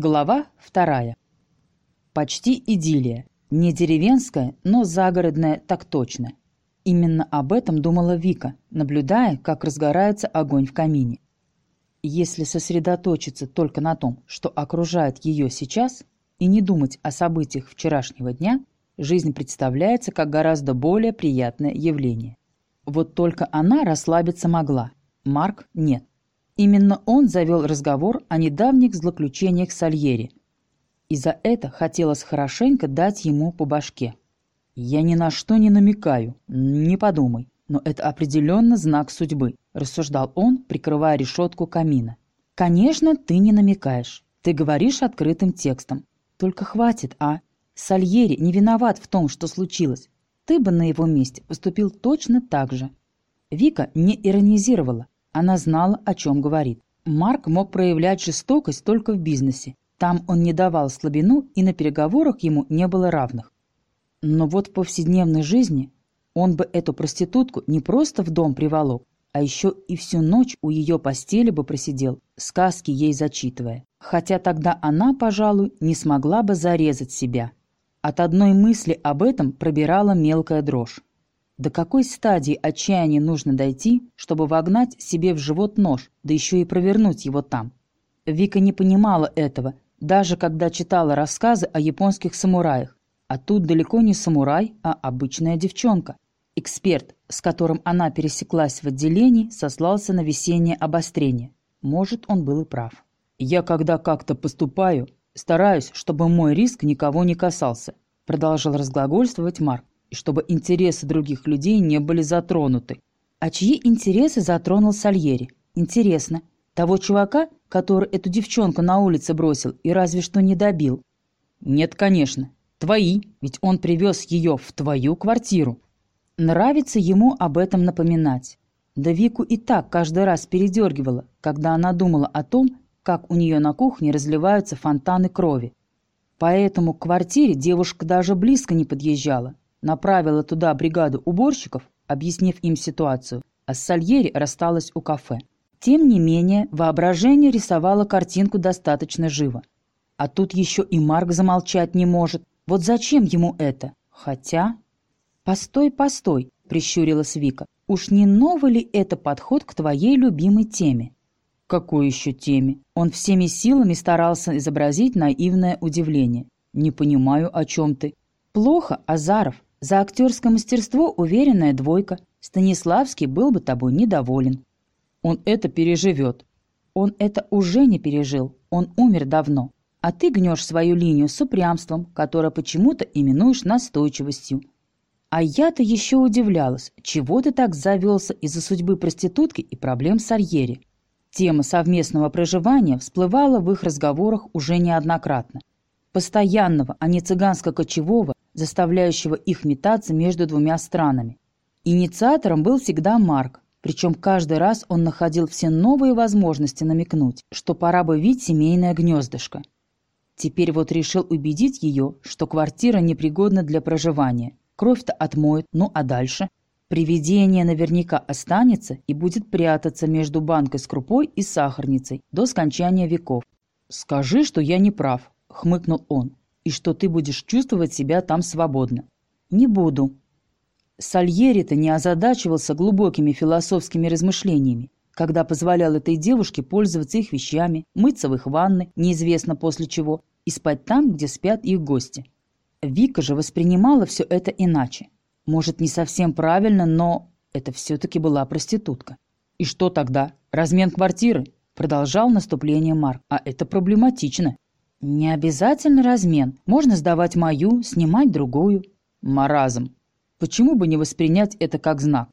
Глава вторая. Почти идиллия. Не деревенская, но загородная так точно. Именно об этом думала Вика, наблюдая, как разгорается огонь в камине. Если сосредоточиться только на том, что окружает ее сейчас, и не думать о событиях вчерашнего дня, жизнь представляется как гораздо более приятное явление. Вот только она расслабиться могла, Марк нет. Именно он завел разговор о недавних злоключениях Сальери. И за это хотелось хорошенько дать ему по башке. «Я ни на что не намекаю, не подумай, но это определенно знак судьбы», рассуждал он, прикрывая решетку камина. «Конечно, ты не намекаешь. Ты говоришь открытым текстом. Только хватит, а? Сальери не виноват в том, что случилось. Ты бы на его месте поступил точно так же». Вика не иронизировала, она знала, о чем говорит. Марк мог проявлять жестокость только в бизнесе. Там он не давал слабину, и на переговорах ему не было равных. Но вот в повседневной жизни он бы эту проститутку не просто в дом приволок, а еще и всю ночь у ее постели бы просидел, сказки ей зачитывая. Хотя тогда она, пожалуй, не смогла бы зарезать себя. От одной мысли об этом пробирала мелкая дрожь. До какой стадии отчаяния нужно дойти, чтобы вогнать себе в живот нож, да еще и провернуть его там? Вика не понимала этого, даже когда читала рассказы о японских самураях. А тут далеко не самурай, а обычная девчонка. Эксперт, с которым она пересеклась в отделении, сослался на весеннее обострение. Может, он был и прав. «Я когда как-то поступаю, стараюсь, чтобы мой риск никого не касался», продолжал разглагольствовать Марк и чтобы интересы других людей не были затронуты. А чьи интересы затронул Сальери? Интересно. Того чувака, который эту девчонку на улице бросил и разве что не добил? Нет, конечно. Твои, ведь он привез ее в твою квартиру. Нравится ему об этом напоминать. Да Вику и так каждый раз передергивала, когда она думала о том, как у нее на кухне разливаются фонтаны крови. Поэтому к квартире девушка даже близко не подъезжала, направила туда бригаду уборщиков, объяснив им ситуацию, а с Сальери рассталась у кафе. Тем не менее, воображение рисовало картинку достаточно живо. А тут еще и Марк замолчать не может. Вот зачем ему это? Хотя... «Постой, постой», — прищурилась Вика. «Уж не новый ли это подход к твоей любимой теме?» «Какой еще теме?» Он всеми силами старался изобразить наивное удивление. «Не понимаю, о чем ты». «Плохо, Азаров. За актерское мастерство уверенная двойка. Станиславский был бы тобой недоволен. Он это переживет. Он это уже не пережил. Он умер давно. А ты гнешь свою линию с упрямством, которое почему-то именуешь настойчивостью. А я-то еще удивлялась, чего ты так завелся из-за судьбы проститутки и проблем с Арьери. Тема совместного проживания всплывала в их разговорах уже неоднократно. Постоянного, а не цыганско-кочевого, заставляющего их метаться между двумя странами. Инициатором был всегда Марк, причем каждый раз он находил все новые возможности намекнуть, что пора бы видеть семейное гнездышко. Теперь вот решил убедить ее, что квартира непригодна для проживания. Кровь-то отмоет, ну а дальше? Привидение наверняка останется и будет прятаться между банкой с крупой и сахарницей до скончания веков. «Скажи, что я не прав», — хмыкнул он и что ты будешь чувствовать себя там свободно. Не буду. Сальери-то не озадачивался глубокими философскими размышлениями, когда позволял этой девушке пользоваться их вещами, мыться в их ванны, неизвестно после чего, и спать там, где спят их гости. Вика же воспринимала все это иначе. Может, не совсем правильно, но это все-таки была проститутка. И что тогда? Размен квартиры? Продолжал наступление Марк. А это проблематично. «Не обязательно размен. Можно сдавать мою, снимать другую». «Маразм. Почему бы не воспринять это как знак?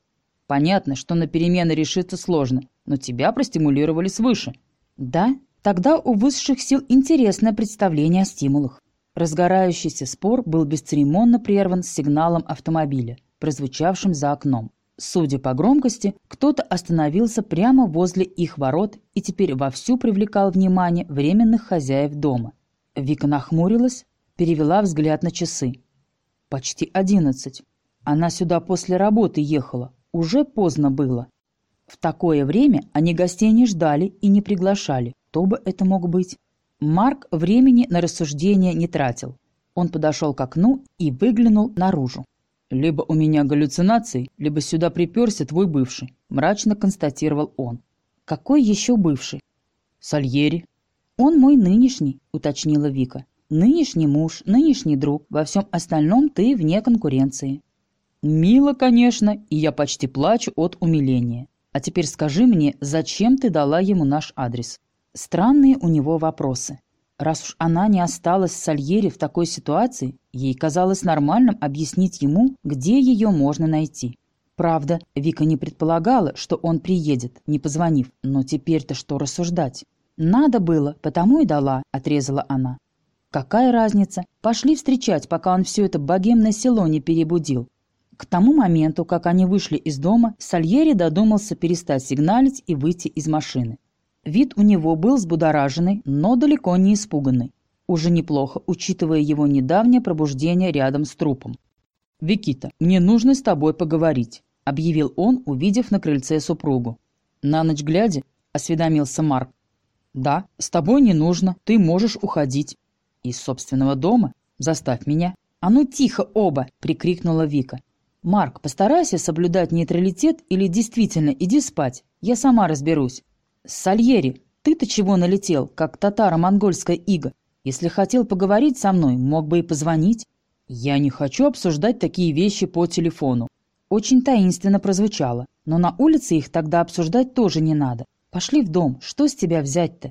Понятно, что на перемены решиться сложно, но тебя простимулировали свыше». «Да? Тогда у высших сил интересное представление о стимулах». Разгорающийся спор был бесцеремонно прерван сигналом автомобиля, прозвучавшим за окном. Судя по громкости, кто-то остановился прямо возле их ворот и теперь вовсю привлекал внимание временных хозяев дома. Вика нахмурилась, перевела взгляд на часы. Почти одиннадцать. Она сюда после работы ехала. Уже поздно было. В такое время они гостей не ждали и не приглашали. Кто бы это мог быть? Марк времени на рассуждения не тратил. Он подошел к окну и выглянул наружу. «Либо у меня галлюцинации, либо сюда приперся твой бывший», – мрачно констатировал он. «Какой еще бывший?» «Сальери». «Он мой нынешний», – уточнила Вика. «Нынешний муж, нынешний друг, во всем остальном ты вне конкуренции». «Мило, конечно, и я почти плачу от умиления. А теперь скажи мне, зачем ты дала ему наш адрес?» Странные у него вопросы. Раз уж она не осталась с Сальери в такой ситуации, ей казалось нормальным объяснить ему, где ее можно найти. Правда, Вика не предполагала, что он приедет, не позвонив, но теперь-то что рассуждать? «Надо было, потому и дала», — отрезала она. «Какая разница? Пошли встречать, пока он все это богемное село не перебудил». К тому моменту, как они вышли из дома, Сальери додумался перестать сигналить и выйти из машины. Вид у него был взбудораженный, но далеко не испуганный. Уже неплохо, учитывая его недавнее пробуждение рядом с трупом. «Викита, мне нужно с тобой поговорить», — объявил он, увидев на крыльце супругу. «На ночь глядя?» — осведомился Марк. «Да, с тобой не нужно, ты можешь уходить». «Из собственного дома? Заставь меня». «А ну тихо оба!» — прикрикнула Вика. «Марк, постарайся соблюдать нейтралитет или действительно иди спать. Я сама разберусь». «Сальери, ты-то чего налетел, как татаро-монгольская ига? Если хотел поговорить со мной, мог бы и позвонить». «Я не хочу обсуждать такие вещи по телефону». Очень таинственно прозвучало, но на улице их тогда обсуждать тоже не надо. Пошли в дом, что с тебя взять-то?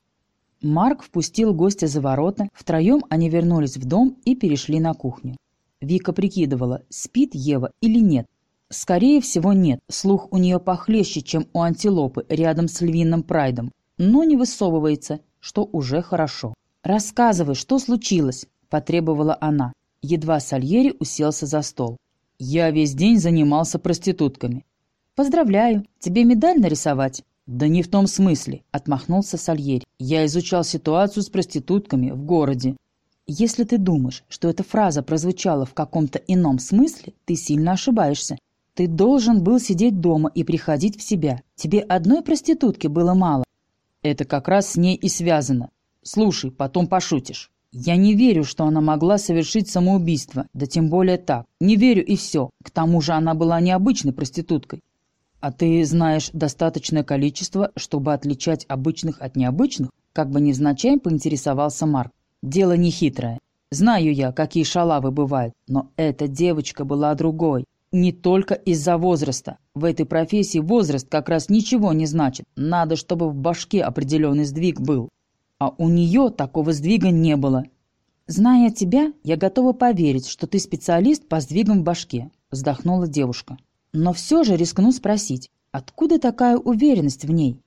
Марк впустил гостя за ворота, втроем они вернулись в дом и перешли на кухню. Вика прикидывала, спит Ева или нет, Скорее всего, нет. Слух у нее похлеще, чем у антилопы рядом с львиным прайдом. Но не высовывается, что уже хорошо. «Рассказывай, что случилось?» – потребовала она. Едва Сальери уселся за стол. «Я весь день занимался проститутками». «Поздравляю. Тебе медаль нарисовать?» «Да не в том смысле», – отмахнулся Сальери. «Я изучал ситуацию с проститутками в городе». «Если ты думаешь, что эта фраза прозвучала в каком-то ином смысле, ты сильно ошибаешься. Ты должен был сидеть дома и приходить в себя. Тебе одной проститутки было мало. Это как раз с ней и связано. Слушай, потом пошутишь. Я не верю, что она могла совершить самоубийство, да тем более так. Не верю и все. К тому же она была необычной проституткой. А ты знаешь достаточное количество, чтобы отличать обычных от необычных? Как бы невзначай поинтересовался Марк. Дело не хитрое. Знаю я, какие шалавы бывают, но эта девочка была другой. Не только из-за возраста. В этой профессии возраст как раз ничего не значит. Надо, чтобы в башке определенный сдвиг был. А у нее такого сдвига не было. «Зная тебя, я готова поверить, что ты специалист по сдвигам в башке», – вздохнула девушка. «Но все же рискну спросить, откуда такая уверенность в ней?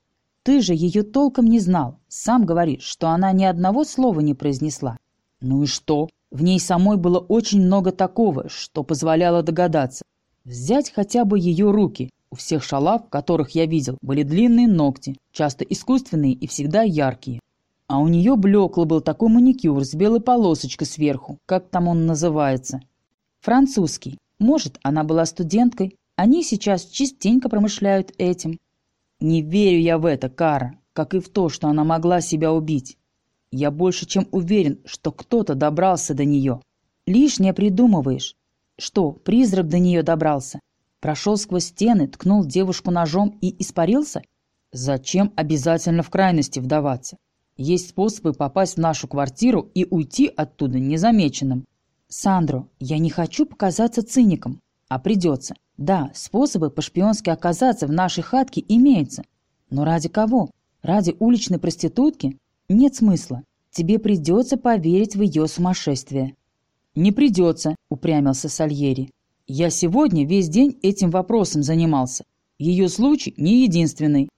Ты же ее толком не знал. Сам говоришь, что она ни одного слова не произнесла». «Ну и что? В ней самой было очень много такого, что позволяло догадаться. Взять хотя бы ее руки. У всех шалав, которых я видел, были длинные ногти, часто искусственные и всегда яркие. А у нее блеклый был такой маникюр с белой полосочкой сверху, как там он называется. Французский. Может, она была студенткой. Они сейчас частенько промышляют этим. Не верю я в это, Кара, как и в то, что она могла себя убить. Я больше чем уверен, что кто-то добрался до нее. Лишнее придумываешь. Что, призрак до нее добрался? Прошел сквозь стены, ткнул девушку ножом и испарился? Зачем обязательно в крайности вдаваться? Есть способы попасть в нашу квартиру и уйти оттуда незамеченным. Сандро, я не хочу показаться циником, а придется. Да, способы по-шпионски оказаться в нашей хатке имеются. Но ради кого? Ради уличной проститутки? Нет смысла. Тебе придется поверить в ее сумасшествие. «Не придется», — упрямился Сальери. «Я сегодня весь день этим вопросом занимался. Ее случай не единственный.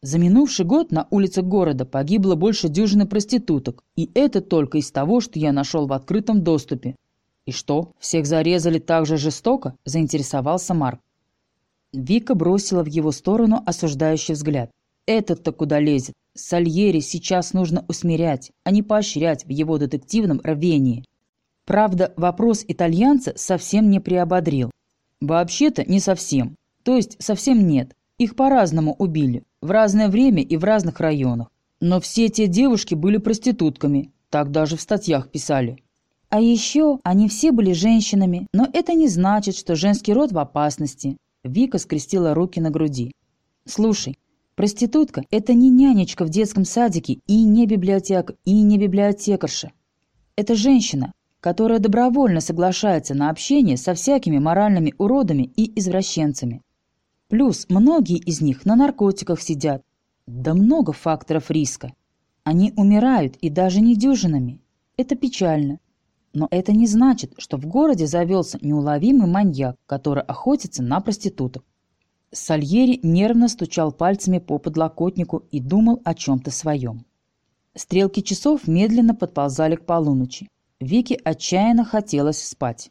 За минувший год на улицах города погибло больше дюжины проституток, и это только из того, что я нашел в открытом доступе. И что, всех зарезали так же жестоко?» – заинтересовался Марк. Вика бросила в его сторону осуждающий взгляд. «Этот-то куда лезет? Сальери сейчас нужно усмирять, а не поощрять в его детективном рвении». Правда, вопрос итальянца совсем не приободрил. Вообще-то не совсем. То есть совсем нет. Их по-разному убили. В разное время и в разных районах. Но все те девушки были проститутками, так даже в статьях писали. А еще они все были женщинами, но это не значит, что женский род в опасности. Вика скрестила руки на груди. Слушай, проститутка – это не нянечка в детском садике и не библиотека, и не библиотекарша. Это женщина, которая добровольно соглашается на общение со всякими моральными уродами и извращенцами. Плюс многие из них на наркотиках сидят. Да много факторов риска. Они умирают и даже не дюжинами. Это печально. Но это не значит, что в городе завелся неуловимый маньяк, который охотится на проституток. Сальери нервно стучал пальцами по подлокотнику и думал о чем-то своем. Стрелки часов медленно подползали к полуночи. Вике отчаянно хотелось спать.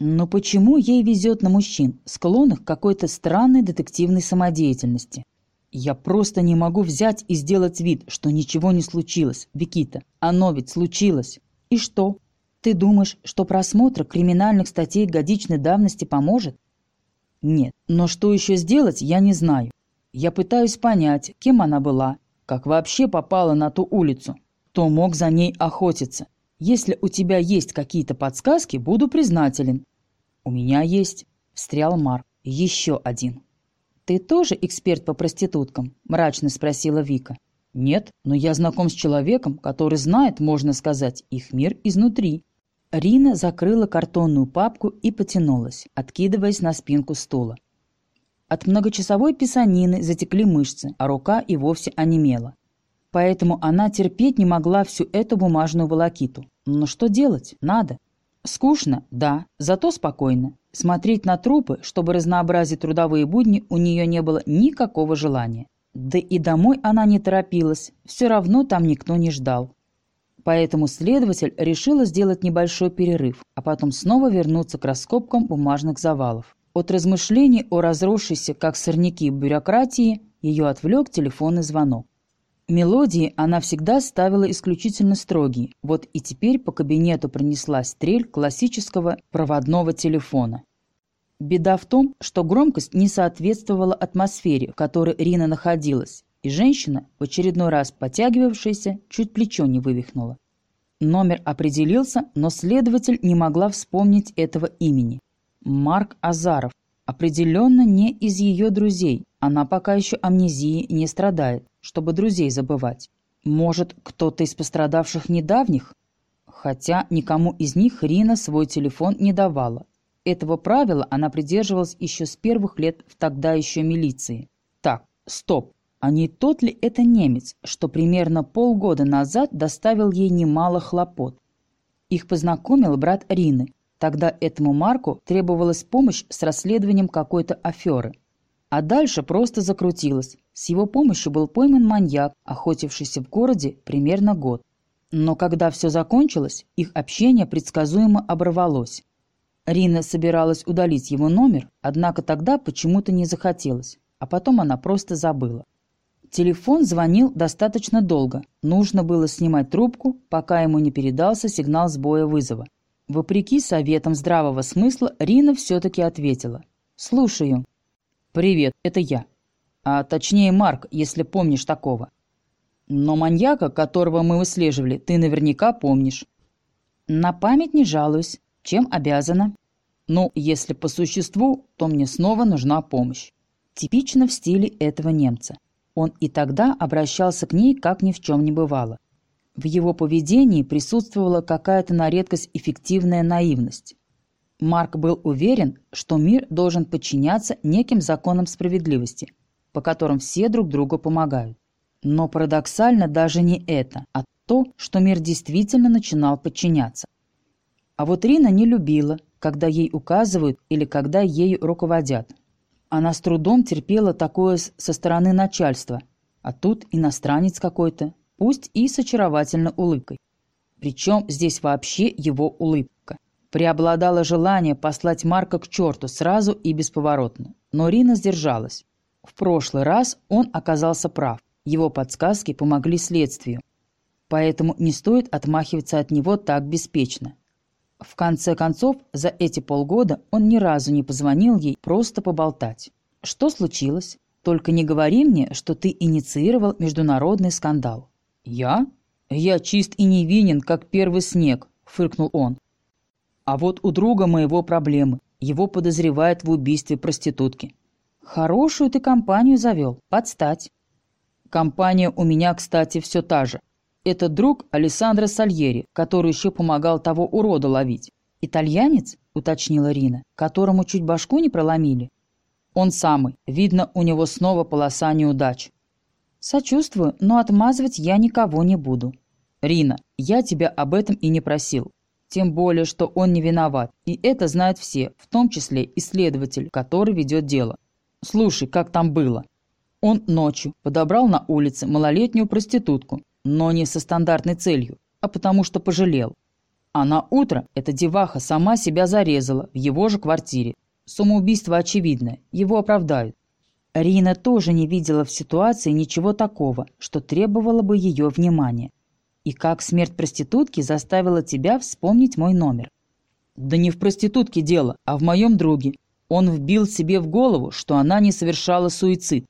Но почему ей везет на мужчин, склонных к какой-то странной детективной самодеятельности? Я просто не могу взять и сделать вид, что ничего не случилось, Викита. Оно ведь случилось. И что? Ты думаешь, что просмотр криминальных статей годичной давности поможет? Нет, но что еще сделать, я не знаю. Я пытаюсь понять, кем она была, как вообще попала на ту улицу, кто мог за ней охотиться. Если у тебя есть какие-то подсказки, буду признателен. У меня есть. Встрял Марк. Еще один. Ты тоже эксперт по проституткам? Мрачно спросила Вика. Нет, но я знаком с человеком, который знает, можно сказать, их мир изнутри. Рина закрыла картонную папку и потянулась, откидываясь на спинку стула. От многочасовой писанины затекли мышцы, а рука и вовсе онемела. Поэтому она терпеть не могла всю эту бумажную волокиту. Но что делать? Надо. Скучно, да, зато спокойно. Смотреть на трупы, чтобы разнообразить трудовые будни, у нее не было никакого желания. Да и домой она не торопилась, все равно там никто не ждал. Поэтому следователь решила сделать небольшой перерыв, а потом снова вернуться к раскопкам бумажных завалов. От размышлений о разросшейся, как сорняки, бюрократии ее отвлек телефонный звонок. Мелодии она всегда ставила исключительно строгие, вот и теперь по кабинету пронеслась стрель классического проводного телефона. Беда в том, что громкость не соответствовала атмосфере, в которой Рина находилась, и женщина, в очередной раз потягивавшаяся, чуть плечо не вывихнула. Номер определился, но следователь не могла вспомнить этого имени. Марк Азаров. Определенно не из ее друзей, она пока еще амнезией не страдает чтобы друзей забывать. Может, кто-то из пострадавших недавних? Хотя никому из них Рина свой телефон не давала. Этого правила она придерживалась еще с первых лет в тогда еще милиции. Так, стоп. А не тот ли это немец, что примерно полгода назад доставил ей немало хлопот? Их познакомил брат Рины. Тогда этому Марку требовалась помощь с расследованием какой-то аферы. А дальше просто закрутилось. С его помощью был пойман маньяк, охотившийся в городе примерно год. Но когда все закончилось, их общение предсказуемо оборвалось. Рина собиралась удалить его номер, однако тогда почему-то не захотелось, а потом она просто забыла. Телефон звонил достаточно долго. Нужно было снимать трубку, пока ему не передался сигнал сбоя вызова. Вопреки советам здравого смысла, Рина все-таки ответила. «Слушаю». «Привет, это я. А точнее Марк, если помнишь такого. Но маньяка, которого мы выслеживали, ты наверняка помнишь». «На память не жалуюсь. Чем обязана?» «Ну, если по существу, то мне снова нужна помощь». Типично в стиле этого немца. Он и тогда обращался к ней, как ни в чем не бывало. В его поведении присутствовала какая-то на редкость эффективная наивность. Марк был уверен, что мир должен подчиняться неким законам справедливости, по которым все друг другу помогают. Но парадоксально даже не это, а то, что мир действительно начинал подчиняться. А вот Рина не любила, когда ей указывают или когда ею руководят. Она с трудом терпела такое со стороны начальства, а тут иностранец какой-то, пусть и с очаровательной улыбкой. Причем здесь вообще его улыбка. Преобладало желание послать Марка к черту сразу и бесповоротно. Но Рина сдержалась. В прошлый раз он оказался прав. Его подсказки помогли следствию. Поэтому не стоит отмахиваться от него так беспечно. В конце концов, за эти полгода он ни разу не позвонил ей просто поболтать. «Что случилось? Только не говори мне, что ты инициировал международный скандал». «Я? Я чист и невинен, как первый снег», — фыркнул он. «А вот у друга моего проблемы. Его подозревают в убийстве проститутки». «Хорошую ты компанию завел. Подстать». «Компания у меня, кстати, все та же. Это друг Алессандро Сальери, который еще помогал того урода ловить. «Итальянец?» — уточнила Рина, «которому чуть башку не проломили?» «Он самый. Видно, у него снова полоса неудач». «Сочувствую, но отмазывать я никого не буду». «Рина, я тебя об этом и не просил. Тем более, что он не виноват. И это знают все, в том числе исследователь, который ведет дело. Слушай, как там было?» Он ночью подобрал на улице малолетнюю проститутку, но не со стандартной целью, а потому что пожалел. А на утро эта деваха сама себя зарезала в его же квартире. Самоубийство очевидное, его оправдают. Рина тоже не видела в ситуации ничего такого, что требовало бы ее внимания. И как смерть проститутки заставила тебя вспомнить мой номер? Да не в проститутке дело, а в моем друге. Он вбил себе в голову, что она не совершала суицид.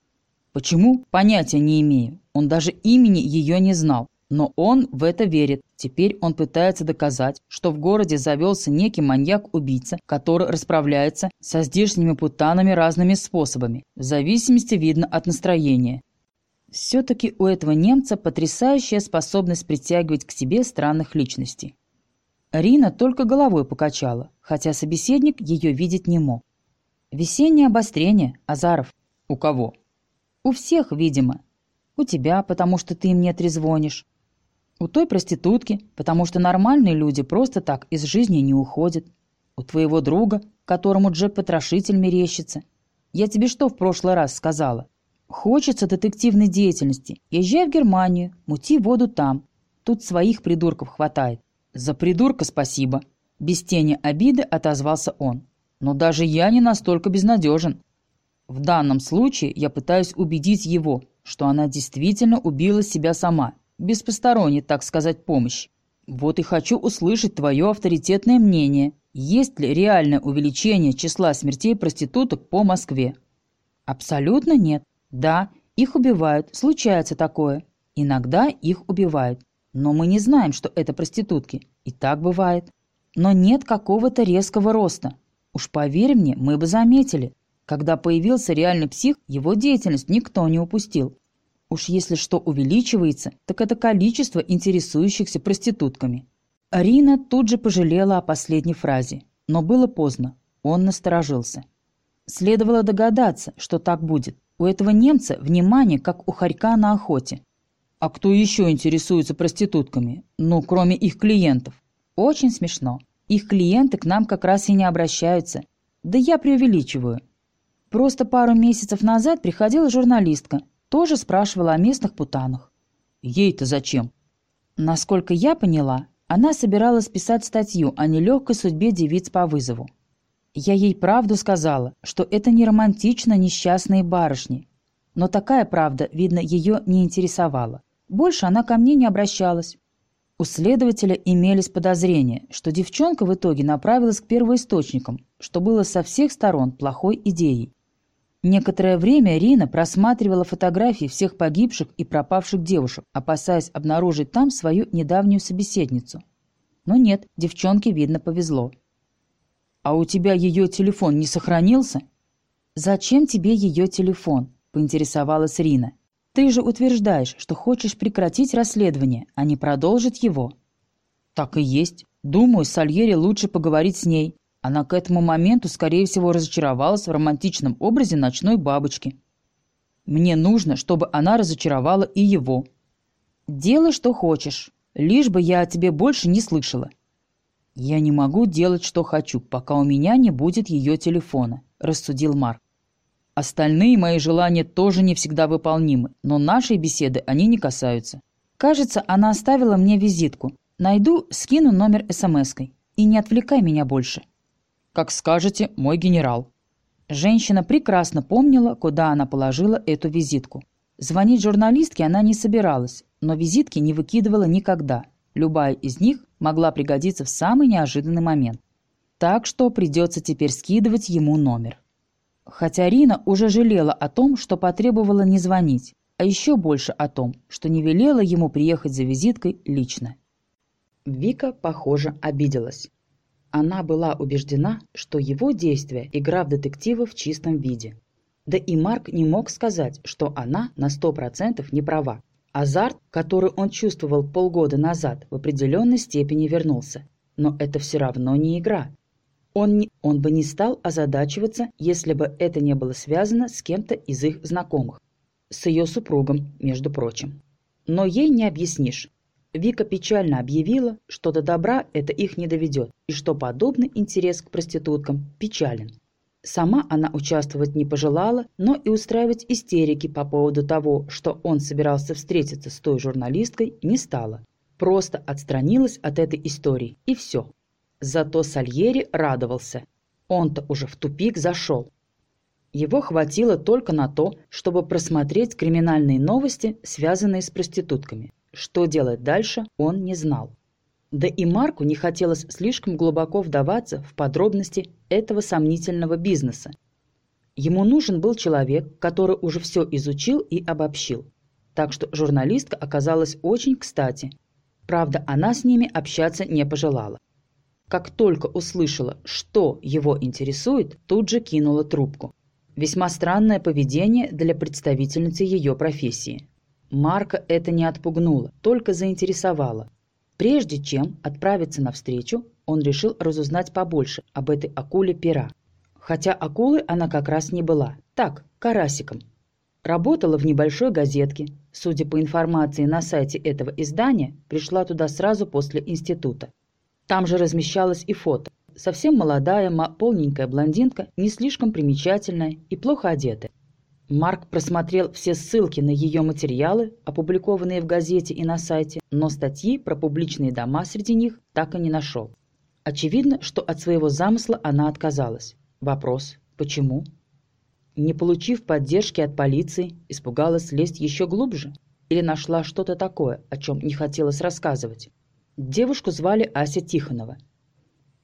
Почему? Понятия не имею. Он даже имени ее не знал. Но он в это верит. Теперь он пытается доказать, что в городе завелся некий маньяк-убийца, который расправляется со здешними путанами разными способами, в зависимости, видно, от настроения. Все-таки у этого немца потрясающая способность притягивать к себе странных личностей. Рина только головой покачала, хотя собеседник ее видеть не мог. «Весеннее обострение, Азаров». «У кого?» «У всех, видимо. У тебя, потому что ты мне трезвонишь. У той проститутки, потому что нормальные люди просто так из жизни не уходят. У твоего друга, которому Джек-потрошитель мерещится. Я тебе что в прошлый раз сказала? Хочется детективной деятельности. Езжай в Германию, мути воду там. Тут своих придурков хватает. За придурка спасибо. Без тени обиды отозвался он. Но даже я не настолько безнадежен. В данном случае я пытаюсь убедить его, что она действительно убила себя сама без посторонней, так сказать, помощи. Вот и хочу услышать твое авторитетное мнение. Есть ли реальное увеличение числа смертей проституток по Москве? Абсолютно нет. Да, их убивают, случается такое. Иногда их убивают. Но мы не знаем, что это проститутки. И так бывает. Но нет какого-то резкого роста. Уж поверь мне, мы бы заметили. Когда появился реальный псих, его деятельность никто не упустил. Уж если что увеличивается, так это количество интересующихся проститутками. Арина тут же пожалела о последней фразе, но было поздно, он насторожился. Следовало догадаться, что так будет. У этого немца внимание, как у хорька на охоте. А кто еще интересуется проститутками? Ну, кроме их клиентов. Очень смешно. Их клиенты к нам как раз и не обращаются. Да я преувеличиваю. Просто пару месяцев назад приходила журналистка, тоже спрашивала о местных путанах. Ей-то зачем? Насколько я поняла, она собиралась писать статью о нелегкой судьбе девиц по вызову. Я ей правду сказала, что это не романтично несчастные барышни. Но такая правда, видно, ее не интересовала. Больше она ко мне не обращалась. У следователя имелись подозрения, что девчонка в итоге направилась к первоисточникам, что было со всех сторон плохой идеей. Некоторое время Рина просматривала фотографии всех погибших и пропавших девушек, опасаясь обнаружить там свою недавнюю собеседницу. Но нет, девчонке, видно, повезло. «А у тебя ее телефон не сохранился?» «Зачем тебе ее телефон?» – поинтересовалась Рина. «Ты же утверждаешь, что хочешь прекратить расследование, а не продолжить его». «Так и есть. Думаю, Сальери лучше поговорить с ней. Она к этому моменту, скорее всего, разочаровалась в романтичном образе ночной бабочки. Мне нужно, чтобы она разочаровала и его. «Делай, что хочешь, лишь бы я о тебе больше не слышала». «Я не могу делать, что хочу, пока у меня не будет ее телефона», – рассудил Марк. «Остальные мои желания тоже не всегда выполнимы, но нашей беседы они не касаются». «Кажется, она оставила мне визитку. Найду, скину номер смс-кой. И не отвлекай меня больше». «Как скажете, мой генерал». Женщина прекрасно помнила, куда она положила эту визитку. Звонить журналистке она не собиралась, но визитки не выкидывала никогда. Любая из них могла пригодиться в самый неожиданный момент. Так что придется теперь скидывать ему номер. Хотя Рина уже жалела о том, что потребовала не звонить. а еще больше о том, что не велела ему приехать за визиткой лично. Вика, похоже, обиделась. Она была убеждена, что его действия – игра в детектива в чистом виде. Да и Марк не мог сказать, что она на сто процентов не права. Азарт, который он чувствовал полгода назад, в определенной степени вернулся. Но это все равно не игра. Он, не, он бы не стал озадачиваться, если бы это не было связано с кем-то из их знакомых. С ее супругом, между прочим. Но ей не объяснишь. Вика печально объявила, что до добра это их не доведет, и что подобный интерес к проституткам печален. Сама она участвовать не пожелала, но и устраивать истерики по поводу того, что он собирался встретиться с той журналисткой, не стала. Просто отстранилась от этой истории, и все. Зато Сальери радовался. Он-то уже в тупик зашел. Его хватило только на то, чтобы просмотреть криминальные новости, связанные с проститутками. Что делать дальше, он не знал. Да и Марку не хотелось слишком глубоко вдаваться в подробности этого сомнительного бизнеса. Ему нужен был человек, который уже все изучил и обобщил. Так что журналистка оказалась очень кстати. Правда, она с ними общаться не пожелала. Как только услышала, что его интересует, тут же кинула трубку. Весьма странное поведение для представительницы ее профессии. Марка это не отпугнуло, только заинтересовало. Прежде чем отправиться навстречу, он решил разузнать побольше об этой акуле пера. Хотя акулой она как раз не была. Так, карасиком. Работала в небольшой газетке. Судя по информации на сайте этого издания, пришла туда сразу после института. Там же размещалось и фото. Совсем молодая, полненькая блондинка, не слишком примечательная и плохо одетая. Марк просмотрел все ссылки на ее материалы, опубликованные в газете и на сайте, но статьи про публичные дома среди них так и не нашел. Очевидно, что от своего замысла она отказалась. Вопрос – почему? Не получив поддержки от полиции, испугалась лезть еще глубже? Или нашла что-то такое, о чем не хотелось рассказывать? Девушку звали Ася Тихонова.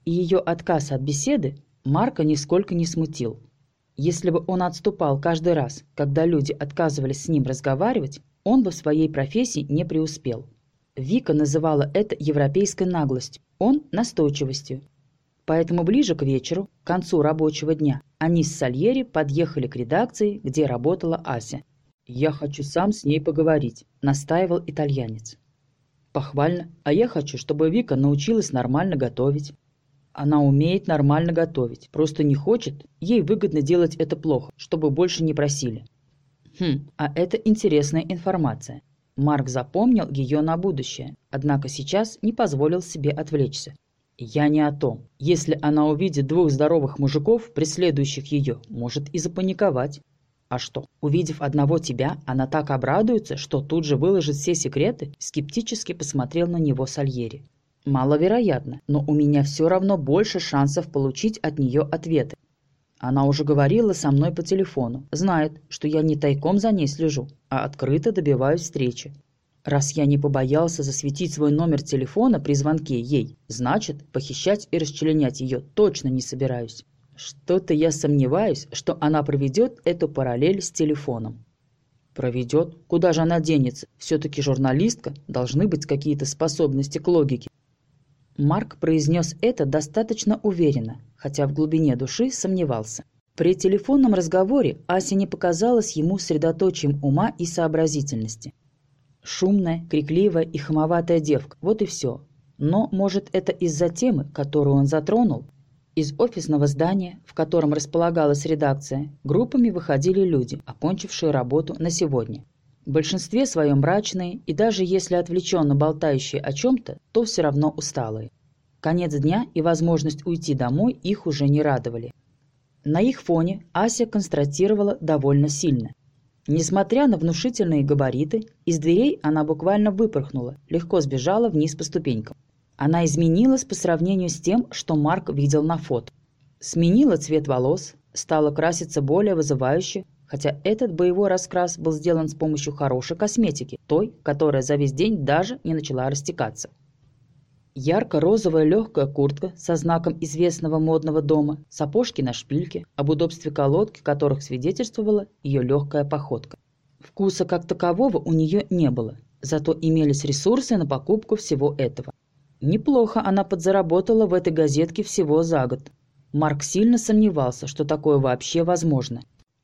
И ее отказ от беседы Марка нисколько не смутил – если бы он отступал каждый раз, когда люди отказывались с ним разговаривать, он бы в своей профессии не преуспел. Вика называла это европейской наглостью, он – настойчивостью. Поэтому ближе к вечеру, к концу рабочего дня, они с Сальери подъехали к редакции, где работала Ася. «Я хочу сам с ней поговорить», – настаивал итальянец. «Похвально. А я хочу, чтобы Вика научилась нормально готовить. Она умеет нормально готовить, просто не хочет, ей выгодно делать это плохо, чтобы больше не просили. Хм, а это интересная информация. Марк запомнил ее на будущее, однако сейчас не позволил себе отвлечься. Я не о том. Если она увидит двух здоровых мужиков, преследующих ее, может и запаниковать. А что, увидев одного тебя, она так обрадуется, что тут же выложит все секреты? Скептически посмотрел на него Сальери. Маловероятно, но у меня все равно больше шансов получить от нее ответы. Она уже говорила со мной по телефону, знает, что я не тайком за ней слежу, а открыто добиваюсь встречи. Раз я не побоялся засветить свой номер телефона при звонке ей, значит, похищать и расчленять ее точно не собираюсь. Что-то я сомневаюсь, что она проведет эту параллель с телефоном. Проведет? Куда же она денется? Все-таки журналистка, должны быть какие-то способности к логике. Марк произнес это достаточно уверенно, хотя в глубине души сомневался. При телефонном разговоре Ася не показалась ему средоточием ума и сообразительности. Шумная, крикливая и хамоватая девка – вот и все. Но, может, это из-за темы, которую он затронул? Из офисного здания, в котором располагалась редакция, группами выходили люди, окончившие работу на сегодня. В большинстве своем мрачные и даже если отвлеченно болтающие о чем-то, то все равно усталые. Конец дня и возможность уйти домой их уже не радовали. На их фоне Ася констатировала довольно сильно. Несмотря на внушительные габариты, из дверей она буквально выпорхнула, легко сбежала вниз по ступенькам. Она изменилась по сравнению с тем, что Марк видел на фото. Сменила цвет волос, стала краситься более вызывающе, хотя этот боевой раскрас был сделан с помощью хорошей косметики, той, которая за весь день даже не начала растекаться. Ярко-розовая легкая куртка со знаком известного модного дома, сапожки на шпильке, об удобстве колодки которых свидетельствовала ее легкая походка. Вкуса как такового у нее не было, зато имелись ресурсы на покупку всего этого. Неплохо она подзаработала в этой газетке всего за год. Марк сильно сомневался, что такое вообще возможно.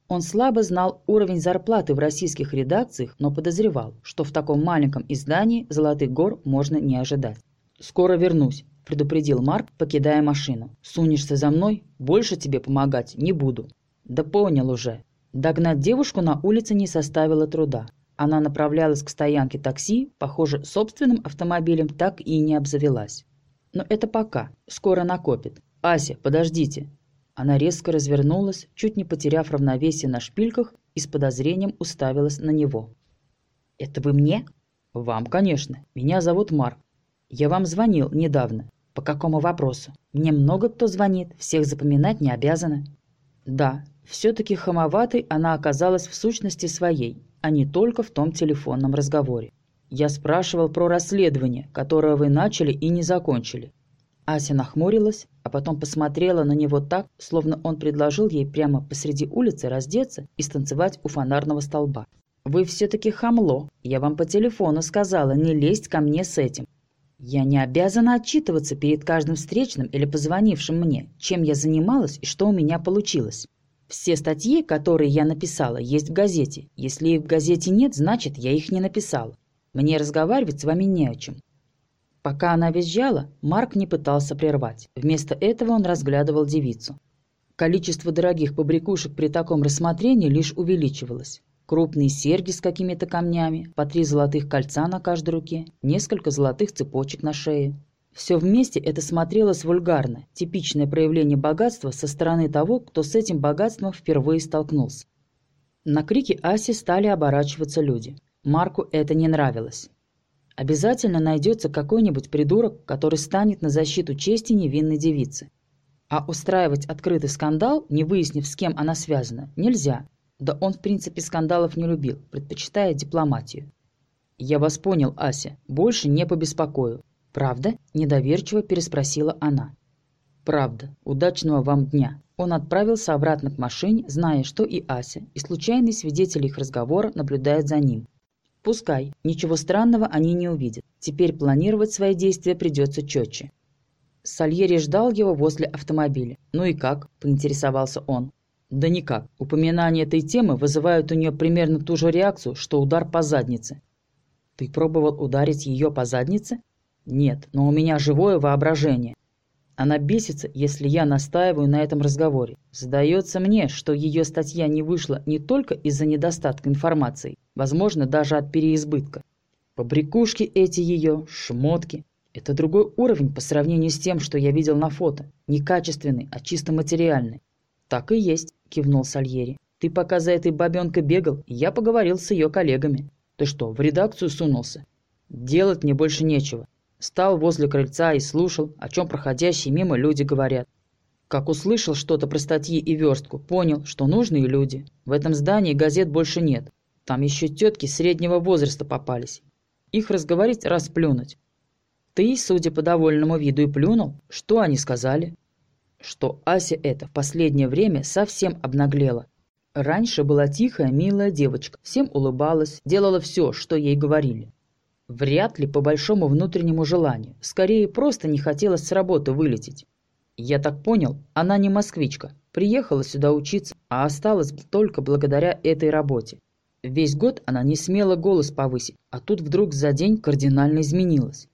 Он слабо знал уровень зарплаты в российских редакциях, но подозревал, что в таком маленьком издании «Золотых гор» можно не ожидать. «Скоро вернусь», – предупредил Марк, покидая машину. «Сунешься за мной? Больше тебе помогать не буду». «Да понял уже». Догнать девушку на улице не составило труда. Она направлялась к стоянке такси, похоже, собственным автомобилем так и не обзавелась. Но это пока, скоро накопит. «Ася, подождите!» Она резко развернулась, чуть не потеряв равновесие на шпильках и с подозрением уставилась на него. «Это вы мне?» «Вам, конечно. Меня зовут Марк. Я вам звонил недавно. По какому вопросу? Мне много кто звонит, всех запоминать не обязана». «Да, все-таки хамоватой она оказалась в сущности своей, а не только в том телефонном разговоре. Я спрашивал про расследование, которое вы начали и не закончили. Ася нахмурилась, а потом посмотрела на него так, словно он предложил ей прямо посреди улицы раздеться и станцевать у фонарного столба. «Вы все-таки хамло. Я вам по телефону сказала не лезть ко мне с этим. Я не обязана отчитываться перед каждым встречным или позвонившим мне, чем я занималась и что у меня получилось. Все статьи, которые я написала, есть в газете. Если их в газете нет, значит, я их не написала. Мне разговаривать с вами не о чем. Пока она визжала, Марк не пытался прервать. Вместо этого он разглядывал девицу. Количество дорогих побрякушек при таком рассмотрении лишь увеличивалось. Крупные серьги с какими-то камнями, по три золотых кольца на каждой руке, несколько золотых цепочек на шее. Все вместе это смотрелось вульгарно, типичное проявление богатства со стороны того, кто с этим богатством впервые столкнулся. На крики Аси стали оборачиваться люди. Марку это не нравилось. Обязательно найдется какой-нибудь придурок, который станет на защиту чести невинной девицы. А устраивать открытый скандал, не выяснив, с кем она связана, нельзя. Да он, в принципе, скандалов не любил, предпочитая дипломатию. «Я вас понял, Ася. Больше не побеспокою». «Правда?» – недоверчиво переспросила она. «Правда. Удачного вам дня». Он отправился обратно к машине, зная, что и Ася, и случайный свидетель их разговора наблюдает за ним. Пускай, ничего странного они не увидят. Теперь планировать свои действия придется четче. Сальери ждал его возле автомобиля. «Ну и как?» – поинтересовался он. «Да никак. Упоминание этой темы вызывает у нее примерно ту же реакцию, что удар по заднице». «Ты пробовал ударить ее по заднице?» «Нет, но у меня живое воображение. Она бесится, если я настаиваю на этом разговоре. Сдается мне, что ее статья не вышла не только из-за недостатка информации, возможно, даже от переизбытка. Побрякушки эти ее, шмотки. Это другой уровень по сравнению с тем, что я видел на фото. Не качественный, а чисто материальный. Так и есть, кивнул Сальери. Ты пока за этой бабенкой бегал, я поговорил с ее коллегами. Ты что, в редакцию сунулся? Делать мне больше нечего. Стал возле крыльца и слушал, о чем проходящие мимо люди говорят. Как услышал что-то про статьи и верстку, понял, что нужные люди. В этом здании газет больше нет. Там еще тетки среднего возраста попались. Их разговорить, расплюнуть. Ты, судя по довольному виду, и плюнул. Что они сказали? Что Ася эта в последнее время совсем обнаглела. Раньше была тихая, милая девочка, всем улыбалась, делала все, что ей говорили. Вряд ли по большому внутреннему желанию. Скорее, просто не хотелось с работы вылететь. Я так понял, она не москвичка. Приехала сюда учиться, а осталась только благодаря этой работе. Весь год она не смела голос повысить, а тут вдруг за день кардинально изменилась.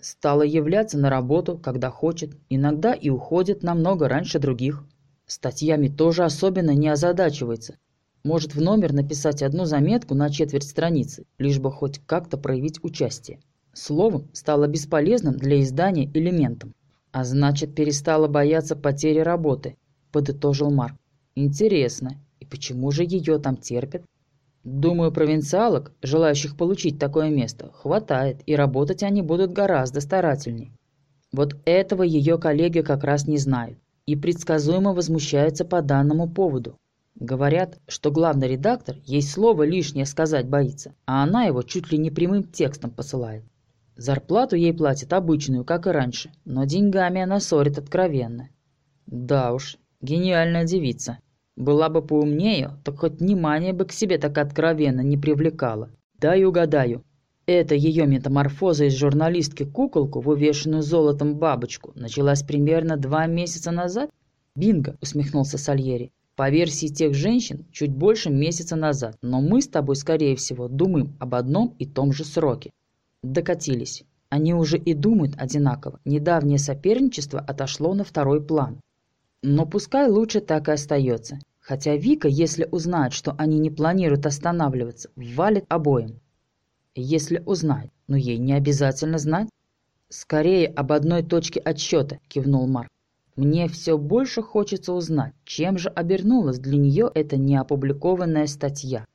Стала являться на работу, когда хочет, иногда и уходит намного раньше других. Статьями тоже особенно не озадачивается, может в номер написать одну заметку на четверть страницы, лишь бы хоть как-то проявить участие. Словом, стало бесполезным для издания элементом. А значит, перестала бояться потери работы, подытожил Марк. Интересно, и почему же ее там терпят? Думаю, провинциалок, желающих получить такое место, хватает, и работать они будут гораздо старательней. Вот этого ее коллеги как раз не знают и предсказуемо возмущаются по данному поводу. Говорят, что главный редактор ей слово лишнее сказать боится, а она его чуть ли не прямым текстом посылает. Зарплату ей платят обычную, как и раньше, но деньгами она ссорит откровенно. Да уж, гениальная девица. Была бы поумнее, так хоть внимание бы к себе так откровенно не привлекала. Дай угадаю. Это ее метаморфоза из журналистки-куколку в увешанную золотом бабочку началась примерно два месяца назад? Бинго, усмехнулся Сальери. По версии тех женщин, чуть больше месяца назад, но мы с тобой, скорее всего, думаем об одном и том же сроке. Докатились. Они уже и думают одинаково. Недавнее соперничество отошло на второй план. Но пускай лучше так и остается. Хотя Вика, если узнает, что они не планируют останавливаться, валит обоим. Если узнает, но ей не обязательно знать. Скорее об одной точке отсчета, кивнул Марк. Мне все больше хочется узнать, чем же обернулась для нее эта неопубликованная статья.